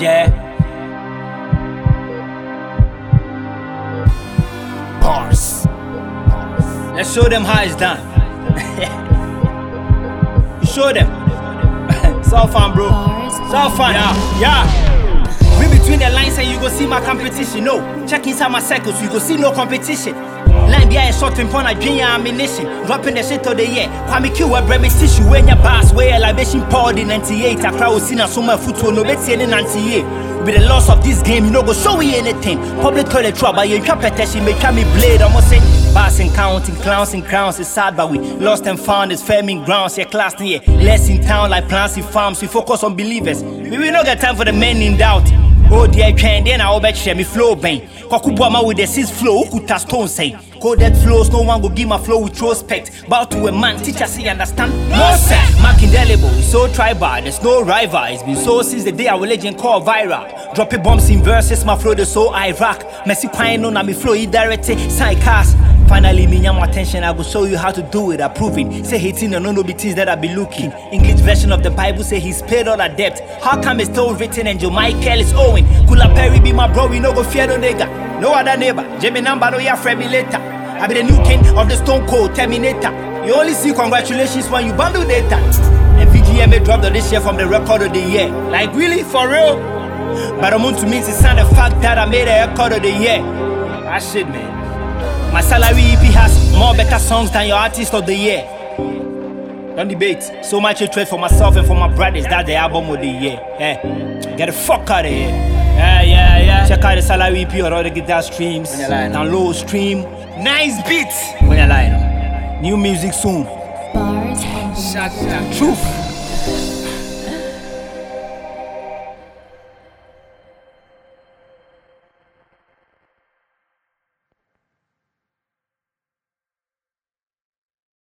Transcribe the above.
Yeah. Bars. Let's show them how it's done. you show them. it's all fun, bro. It's all fun. Yeah. Yeah. Read between the lines and you go see my competition. No, check inside my circles, you go see no competition. Line behind in front of ammunition. Dropping the shit of the year. Kwame Q, a bread tissue. When your boss, where a libation poured in 98. A crowd seen a summer foot no better in 98. With the loss of this game, you know go show me anything. Public toilet trouble, you can't petition, make me blade. Almost say, Bass and counting, clowns and crowns. It's sad, but we lost and found. It's farming grounds. Yeah, class yeah. Less in town like plants in farms. We focus on believers. We will not get time for the men in doubt. Oh dear, twɛn deɛ na wobɛkyerɛ me flow bɛn kɔkoboa ma with the six flow wokuta stone say? Coded flows no one go give my flow with respect. Bow to a man teacher say understand. No sir mark indelible so tribal there's no rival. It's been so since the day our legend called viral. Dropping bombs in verses my flow the so Iraq. Messi crying no na me flow directed. Side cast Finally, me my attention, I will show you how to do it. Approving. Say hating and no no be things that I be looking. English version of the Bible say he's paid all our debt. How come it's still written and Joe Michael is owing? Kula Perry be my bro, we no go fear no nigga. No other neighbor. Jimmy number no ya friend me later. I be the new king of the Stone Cold Terminator. You only see congratulations when you bundle data. And VGMA dropped this year from the record of the year. Like really for real? But I'm on to me to sign the fact that I made a record of the year. That shit, man. My salary EP has more better songs than your artist of the year. Don't debate. So much hatred for myself and for my brothers. That's the album of the year. Eh, get the fuck out of here. Yeah, yeah, yeah. Check out the salary EP or all the guitar streams. When you line up. Download, stream. Nice beats. When you line up. New music soon. Bars Shut up. Truth.